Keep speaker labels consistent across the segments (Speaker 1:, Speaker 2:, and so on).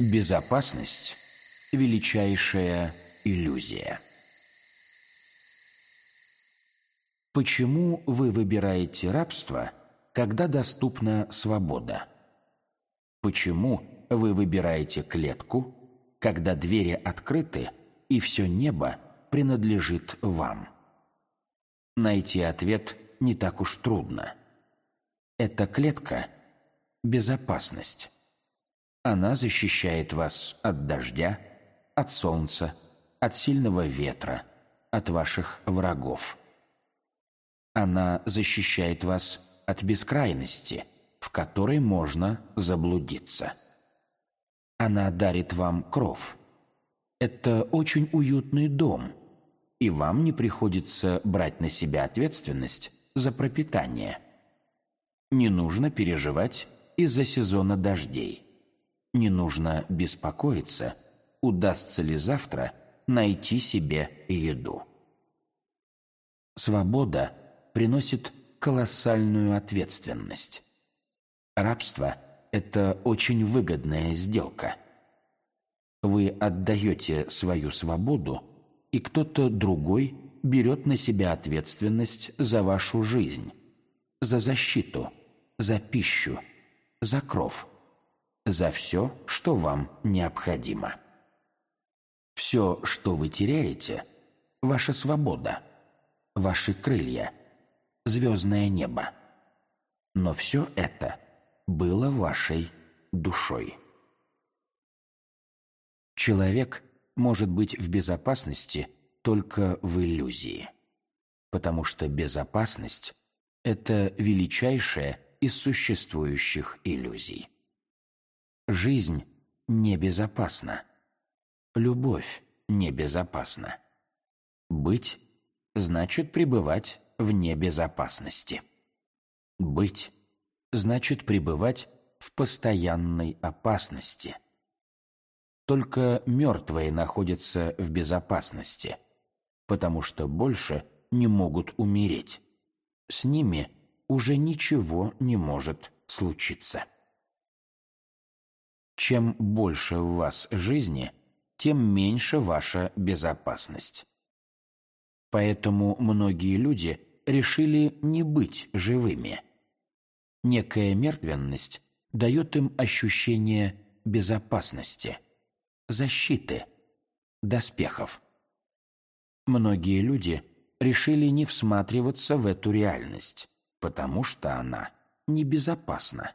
Speaker 1: Безопасность – величайшая иллюзия. Почему вы выбираете рабство, когда доступна свобода? Почему вы выбираете клетку, когда двери открыты и все небо принадлежит вам? Найти ответ не так уж трудно. Эта клетка – безопасность. Она защищает вас от дождя, от солнца, от сильного ветра, от ваших врагов. Она защищает вас от бескрайности, в которой можно заблудиться. Она дарит вам кров. Это очень уютный дом, и вам не приходится брать на себя ответственность за пропитание. Не нужно переживать из-за сезона дождей. Не нужно беспокоиться, удастся ли завтра найти себе еду. Свобода приносит колоссальную ответственность. Рабство – это очень выгодная сделка. Вы отдаете свою свободу, и кто-то другой берет на себя ответственность за вашу жизнь, за защиту, за пищу, за кров, за все, что вам необходимо. Все, что вы теряете – ваша свобода, ваши крылья, звездное небо. Но все это было вашей душой. Человек может быть в безопасности только в иллюзии, потому что безопасность – это величайшая из существующих иллюзий. Жизнь небезопасна. Любовь небезопасна. Быть значит пребывать в небезопасности. Быть значит пребывать в постоянной опасности. Только мертвые находятся в безопасности, потому что больше не могут умереть. С ними уже ничего не может случиться. Чем больше в вас жизни, тем меньше ваша безопасность. Поэтому многие люди решили не быть живыми. Некая мертвенность дает им ощущение безопасности, защиты, доспехов. Многие люди решили не всматриваться в эту реальность, потому что она небезопасна.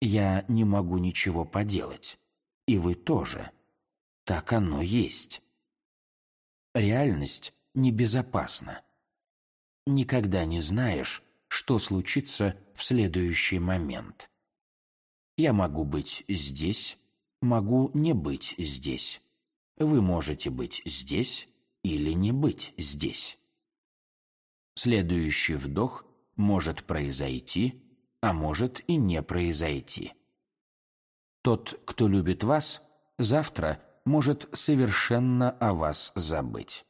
Speaker 1: Я не могу ничего поделать, и вы тоже. Так оно есть. Реальность небезопасна. Никогда не знаешь, что случится в следующий момент. Я могу быть здесь, могу не быть здесь. Вы можете быть здесь или не быть здесь. Следующий вдох может произойти, а может и не произойти. Тот, кто любит вас, завтра может совершенно о вас забыть.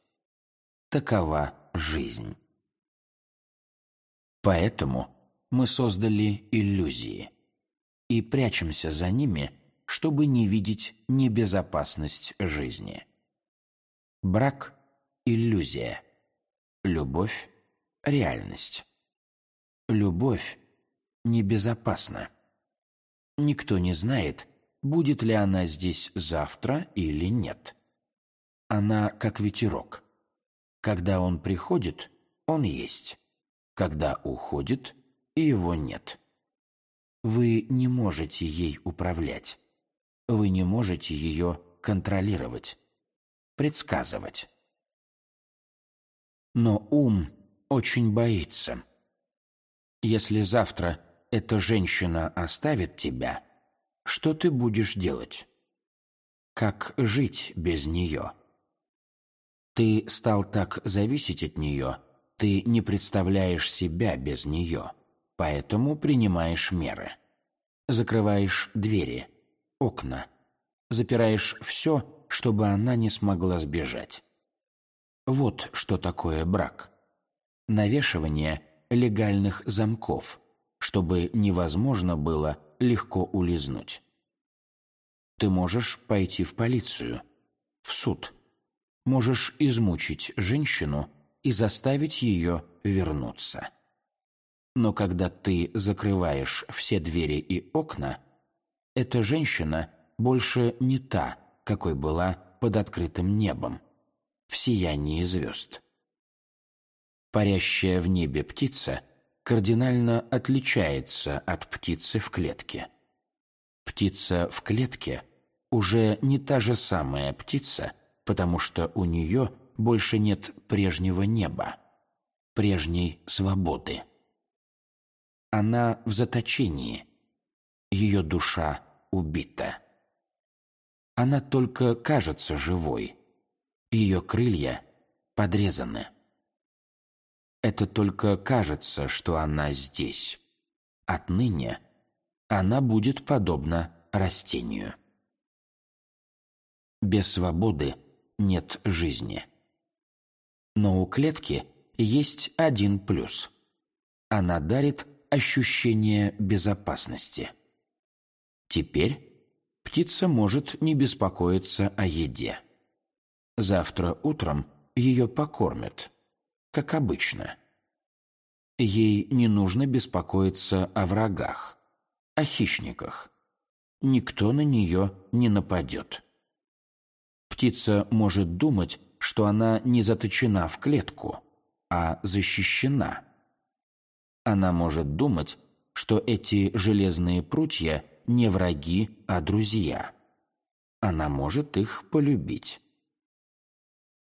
Speaker 1: Такова жизнь. Поэтому мы создали иллюзии и прячемся за ними, чтобы не видеть небезопасность жизни. Брак – иллюзия. Любовь – реальность. Любовь небезопасна. Никто не знает, будет ли она здесь завтра или нет. Она как ветерок. Когда он приходит, он есть. Когда уходит, его нет. Вы не можете ей управлять. Вы не можете ее контролировать, предсказывать. Но ум очень боится. Если завтра эта женщина оставит тебя, что ты будешь делать? Как жить без нее? Ты стал так зависеть от нее, ты не представляешь себя без нее, поэтому принимаешь меры. Закрываешь двери, окна, запираешь все, чтобы она не смогла сбежать. Вот что такое брак. Навешивание легальных замков, чтобы невозможно было легко улизнуть. Ты можешь пойти в полицию, в суд. Можешь измучить женщину и заставить ее вернуться. Но когда ты закрываешь все двери и окна, эта женщина больше не та, какой была под открытым небом, в сиянии звезд. Парящая в небе птица кардинально отличается от птицы в клетке. Птица в клетке уже не та же самая птица, потому что у нее больше нет прежнего неба, прежней свободы. Она в заточении, ее душа убита. Она только кажется живой, ее крылья подрезаны. Это только кажется, что она здесь. Отныне она будет подобна растению. Без свободы нет жизни. Но у клетки есть один плюс. Она дарит ощущение безопасности. Теперь птица может не беспокоиться о еде. Завтра утром ее покормят, как обычно. Ей не нужно беспокоиться о врагах, о хищниках. Никто на нее не нападет. Птица может думать, что она не заточена в клетку, а защищена. Она может думать, что эти железные прутья не враги, а друзья. Она может их полюбить.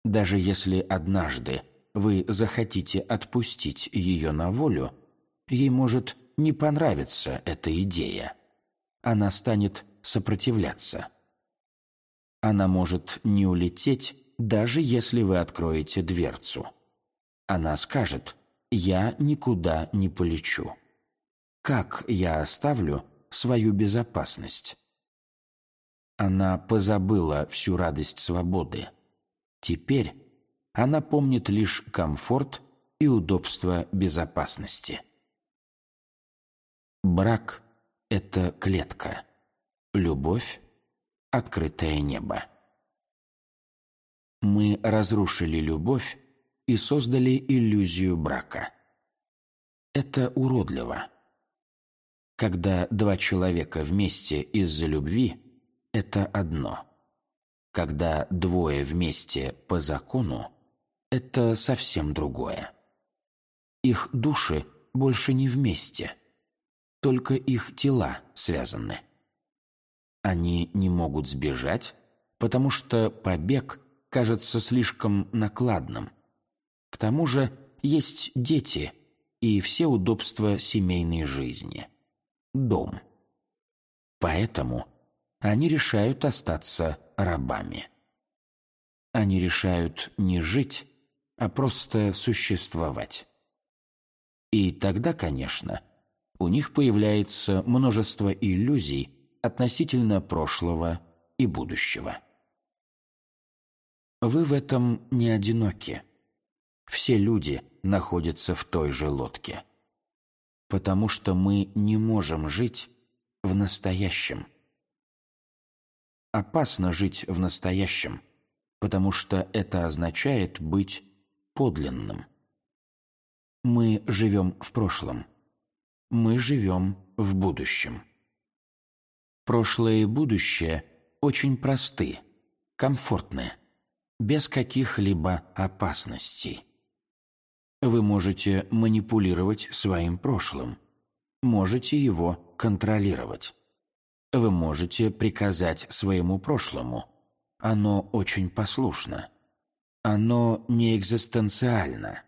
Speaker 1: Даже если однажды вы захотите отпустить ее на волю, ей может не понравиться эта идея. Она станет сопротивляться. Она может не улететь, даже если вы откроете дверцу. Она скажет «Я никуда не полечу». Как я оставлю свою безопасность? Она позабыла всю радость свободы. Теперь она помнит лишь комфорт и удобство безопасности. Брак – это клетка. Любовь – открытое небо. Мы разрушили любовь и создали иллюзию брака. Это уродливо. Когда два человека вместе из-за любви – это одно. Когда двое вместе по закону – это совсем другое. Их души больше не вместе, только их тела связаны. Они не могут сбежать, потому что побег кажется слишком накладным. К тому же есть дети и все удобства семейной жизни – дом. Поэтому они решают остаться рабами. Они решают не жить, а просто существовать. И тогда, конечно, у них появляется множество иллюзий относительно прошлого и будущего. Вы в этом не одиноки. Все люди находятся в той же лодке потому что мы не можем жить в настоящем. Опасно жить в настоящем, потому что это означает быть подлинным. Мы живем в прошлом. Мы живем в будущем. Прошлое и будущее очень просты, комфортны, без каких-либо опасностей. Вы можете манипулировать своим прошлым, можете его контролировать. Вы можете приказать своему прошлому. Оно очень послушно. Оно не экзистенциально.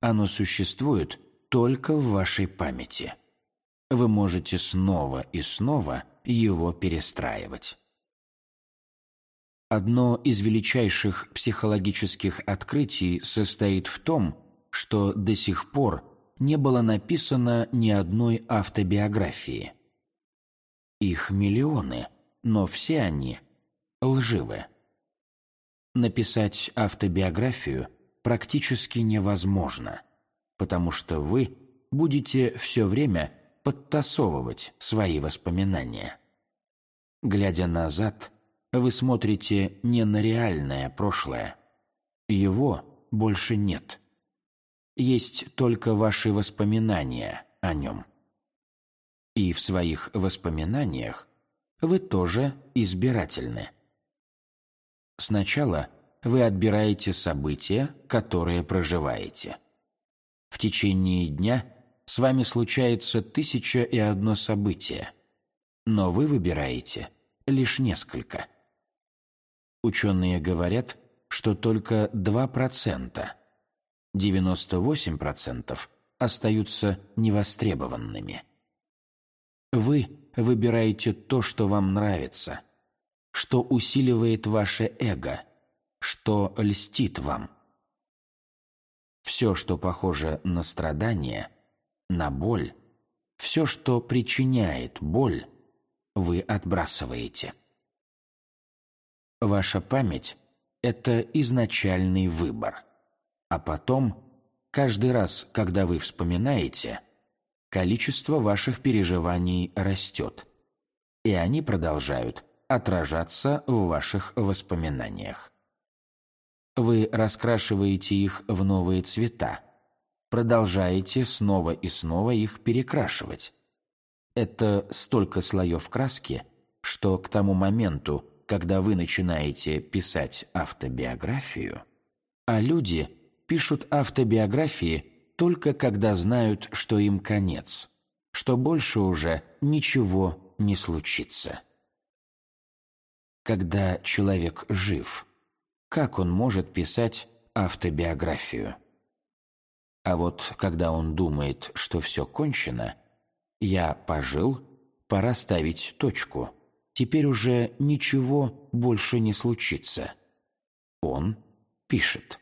Speaker 1: Оно существует только в вашей памяти. Вы можете снова и снова его перестраивать. Одно из величайших психологических открытий состоит в том, что до сих пор не было написано ни одной автобиографии. Их миллионы, но все они лживы. Написать автобиографию практически невозможно, потому что вы будете все время подтасовывать свои воспоминания. Глядя назад, вы смотрите не на реальное прошлое. Его больше нет. Есть только ваши воспоминания о нем. И в своих воспоминаниях вы тоже избирательны. Сначала вы отбираете события, которые проживаете. В течение дня с вами случается тысяча и одно событие, но вы выбираете лишь несколько. Ученые говорят, что только 2%, 98% остаются невостребованными. Вы выбираете то, что вам нравится, что усиливает ваше эго, что льстит вам. Все, что похоже на страдание, на боль, все, что причиняет боль, вы отбрасываете. Ваша память – это изначальный выбор. А потом, каждый раз, когда вы вспоминаете, количество ваших переживаний растет, и они продолжают отражаться в ваших воспоминаниях. Вы раскрашиваете их в новые цвета, продолжаете снова и снова их перекрашивать. Это столько слоев краски, что к тому моменту, когда вы начинаете писать автобиографию, а люди пишут автобиографии только когда знают, что им конец, что больше уже ничего не случится. Когда человек жив – как он может писать автобиографию? А вот когда он думает, что все кончено, я пожил, пора ставить точку. Теперь уже ничего больше не случится. Он пишет.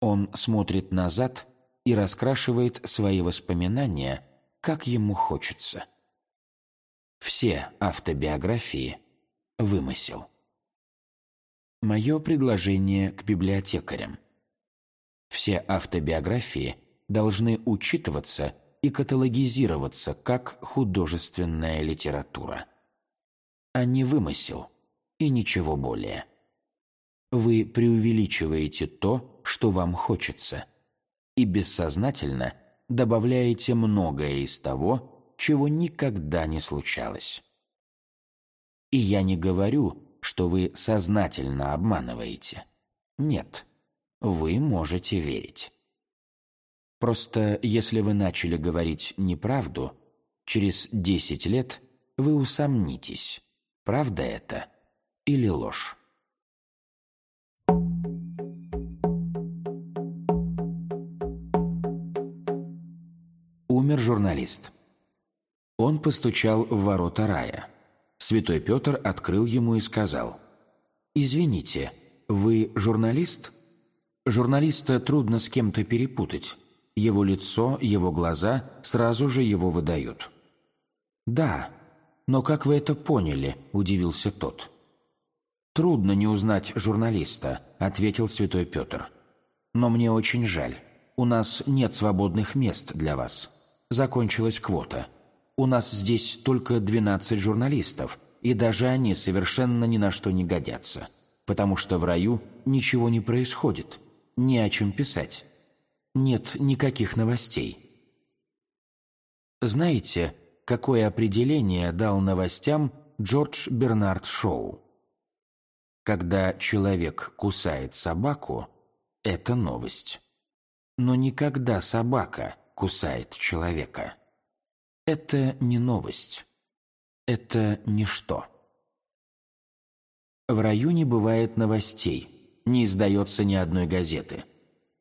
Speaker 1: Он смотрит назад и раскрашивает свои воспоминания, как ему хочется. Все автобиографии – вымысел. Мое предложение к библиотекарям. Все автобиографии должны учитываться и каталогизироваться как художественная литература. А не вымысел и ничего более. Вы преувеличиваете то, что вам хочется, и бессознательно добавляете многое из того, чего никогда не случалось. И я не говорю, что вы сознательно обманываете. Нет, вы можете верить. Просто если вы начали говорить неправду, через десять лет вы усомнитесь, правда это или ложь. Умер журналист. Он постучал в ворота рая. Святой Петр открыл ему и сказал, «Извините, вы журналист?» Журналиста трудно с кем-то перепутать. Его лицо, его глаза сразу же его выдают. «Да, но как вы это поняли?» – удивился тот. «Трудно не узнать журналиста», – ответил святой Петр. «Но мне очень жаль. У нас нет свободных мест для вас. Закончилась квота у нас здесь только 12 журналистов, и даже они совершенно ни на что не годятся, потому что в раю ничего не происходит, не о чем писать. Нет никаких новостей. Знаете, какое определение дал новостям Джордж Бернард Шоу? Когда человек кусает собаку, это новость. Но никогда собака кусает человека. Это не новость. Это ничто. В раю не бывает новостей, не издается ни одной газеты.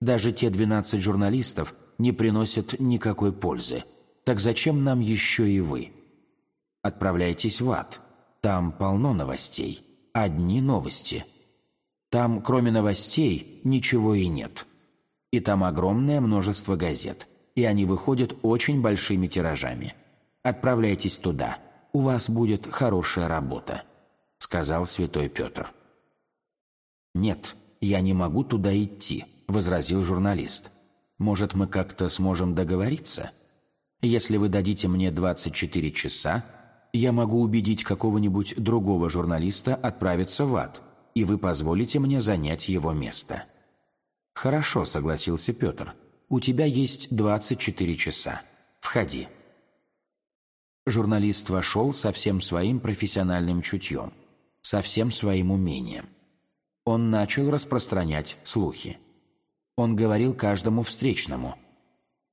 Speaker 1: Даже те 12 журналистов не приносят никакой пользы. Так зачем нам еще и вы? Отправляйтесь в ад. Там полно новостей. Одни новости. Там, кроме новостей, ничего и нет. И там огромное множество газет – и они выходят очень большими тиражами. Отправляйтесь туда, у вас будет хорошая работа», — сказал святой Петр. «Нет, я не могу туда идти», — возразил журналист. «Может, мы как-то сможем договориться? Если вы дадите мне 24 часа, я могу убедить какого-нибудь другого журналиста отправиться в ад, и вы позволите мне занять его место». «Хорошо», — согласился Петр. «У тебя есть 24 часа. Входи». Журналист вошел со всем своим профессиональным чутьем, со всем своим умением. Он начал распространять слухи. Он говорил каждому встречному.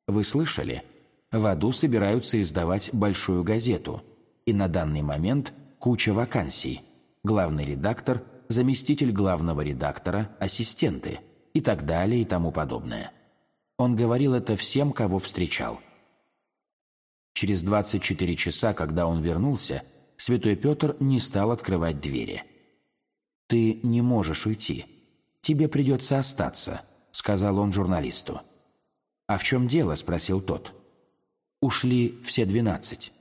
Speaker 1: «Вы слышали? В аду собираются издавать большую газету — и на данный момент куча вакансий. Главный редактор, заместитель главного редактора, ассистенты и так далее и тому подобное. Он говорил это всем, кого встречал. Через 24 часа, когда он вернулся, святой Петр не стал открывать двери. «Ты не можешь уйти. Тебе придется остаться», — сказал он журналисту. «А в чем дело?» — спросил тот. «Ушли все двенадцать».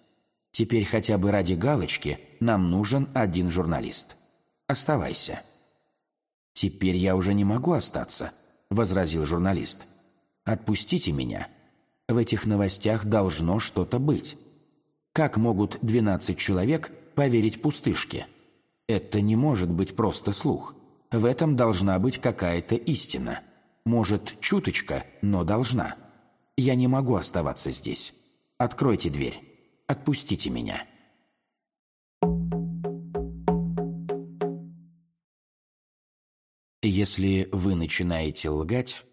Speaker 1: Теперь хотя бы ради галочки нам нужен один журналист. Оставайся». «Теперь я уже не могу остаться», — возразил журналист. «Отпустите меня. В этих новостях должно что-то быть. Как могут 12 человек поверить пустышке? Это не может быть просто слух. В этом должна быть какая-то истина. Может, чуточка, но должна. Я не могу оставаться здесь. Откройте дверь». Отпустите меня». Если вы начинаете лгать,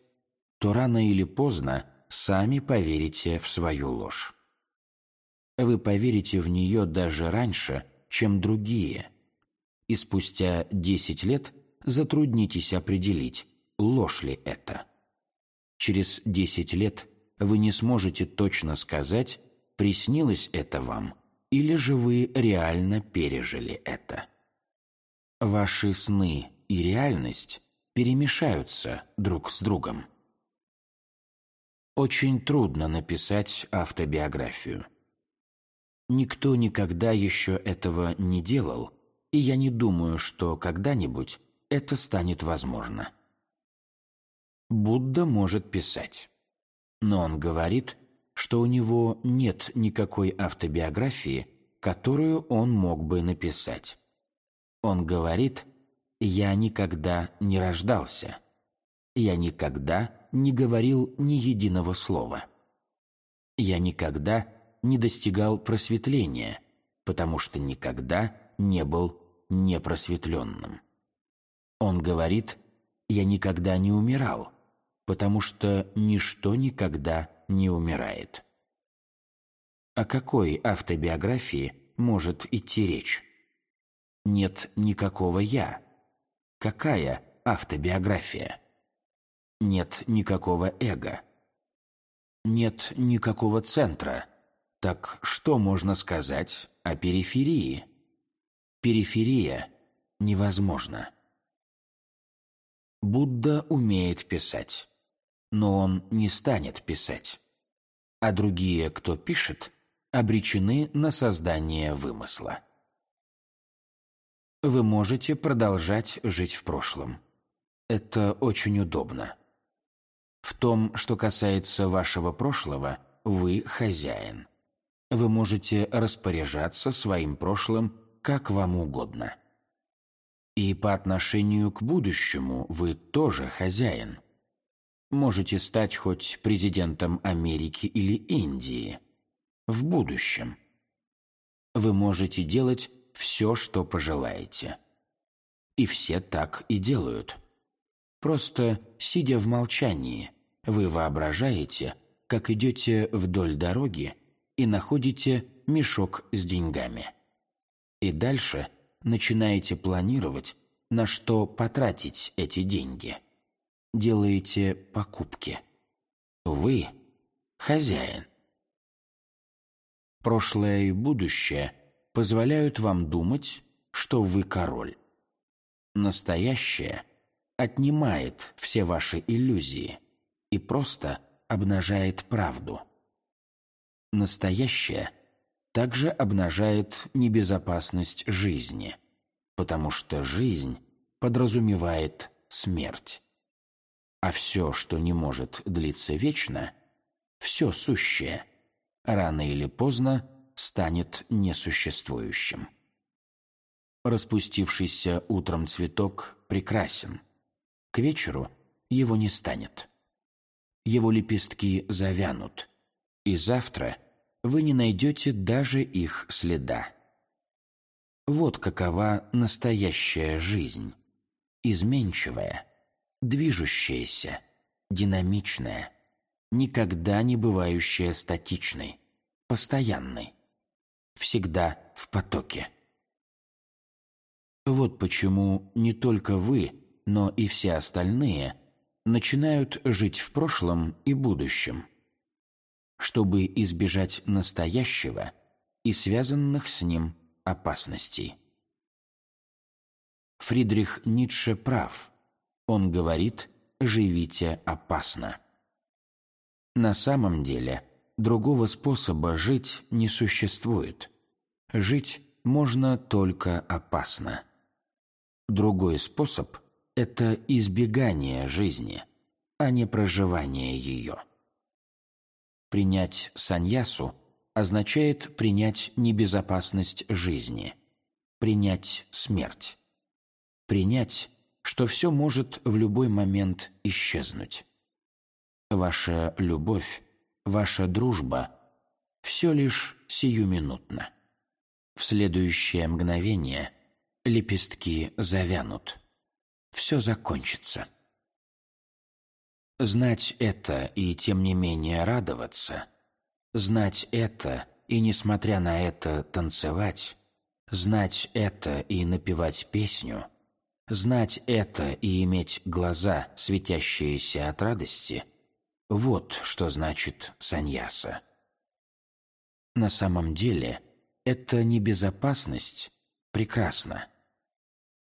Speaker 1: то рано или поздно сами поверите в свою ложь. Вы поверите в нее даже раньше, чем другие, и спустя 10 лет затруднитесь определить, ложь ли это. Через 10 лет вы не сможете точно сказать, приснилось это вам, или же вы реально пережили это. Ваши сны и реальность перемешаются друг с другом. Очень трудно написать автобиографию. Никто никогда еще этого не делал, и я не думаю, что когда-нибудь это станет возможно. Будда может писать, но он говорит – что у него нет никакой автобиографии, которую он мог бы написать. Он говорит «Я никогда не рождался. Я никогда не говорил ни единого слова. Я никогда не достигал просветления, потому что никогда не был непросветленным. Он говорит «Я никогда не умирал, потому что ничто никогда не умирает. О какой автобиографии может идти речь? Нет никакого «я». Какая автобиография? Нет никакого эго. Нет никакого центра. Так что можно сказать о периферии? Периферия невозможна. Будда умеет писать но он не станет писать. А другие, кто пишет, обречены на создание вымысла. Вы можете продолжать жить в прошлом. Это очень удобно. В том, что касается вашего прошлого, вы хозяин. Вы можете распоряжаться своим прошлым как вам угодно. И по отношению к будущему вы тоже хозяин – можете стать хоть президентом Америки или Индии. В будущем. Вы можете делать все, что пожелаете. И все так и делают. Просто, сидя в молчании, вы воображаете, как идете вдоль дороги и находите мешок с деньгами. И дальше начинаете планировать, на что потратить эти деньги – делаете покупки. Вы хозяин. Прошлое и будущее позволяют вам думать, что вы король. Настоящее отнимает все ваши иллюзии и просто обнажает правду. Настоящее также обнажает небезопасность жизни, потому что жизнь подразумевает смерть. А все, что не может длиться вечно, все сущее, рано или поздно станет несуществующим. Распустившийся утром цветок прекрасен. К вечеру его не станет. Его лепестки завянут, и завтра вы не найдете даже их следа. Вот какова настоящая жизнь. Изменчивая, движущаяся, динамичная, никогда не бывающая статичной, постоянной, всегда в потоке. Вот почему не только вы, но и все остальные начинают жить в прошлом и будущем, чтобы избежать настоящего и связанных с ним опасностей. Фридрих Ницше прав. Он говорит «живите опасно». На самом деле, другого способа жить не существует. Жить можно только опасно. Другой способ – это избегание жизни, а не проживание ее. Принять саньясу означает принять небезопасность жизни, принять смерть, принять, что все может в любой момент исчезнуть. Ваша любовь, ваша дружба – все лишь сиюминутно. В следующее мгновение лепестки завянут. Все закончится. Знать это и тем не менее радоваться, знать это и, несмотря на это, танцевать, знать это и напевать песню, знать это и иметь глаза, светящиеся от радости – вот что значит саньяса. На самом деле, это небезопасность прекрасна.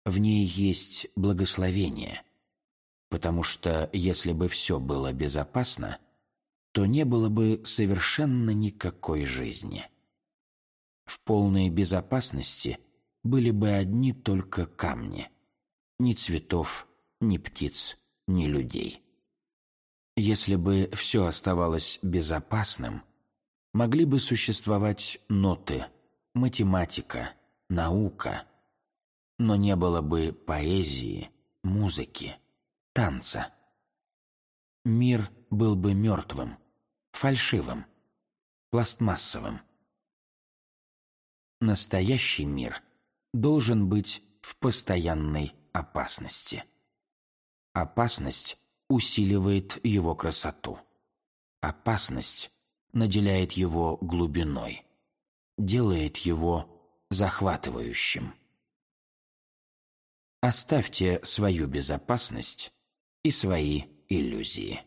Speaker 1: В ней есть благословение, потому что если бы все было безопасно, то не было бы совершенно никакой жизни. В полной безопасности были бы одни только камни, ни цветов, ни птиц, ни людей. Если бы все оставалось безопасным, могли бы существовать ноты, математика, наука, но не было бы поэзии, музыки, танца. Мир был бы мертвым, фальшивым, пластмассовым. Настоящий мир должен быть в постоянной опасности. Опасность усиливает его красоту. Опасность наделяет его глубиной, делает его захватывающим. Оставьте свою безопасность и свои иллюзии.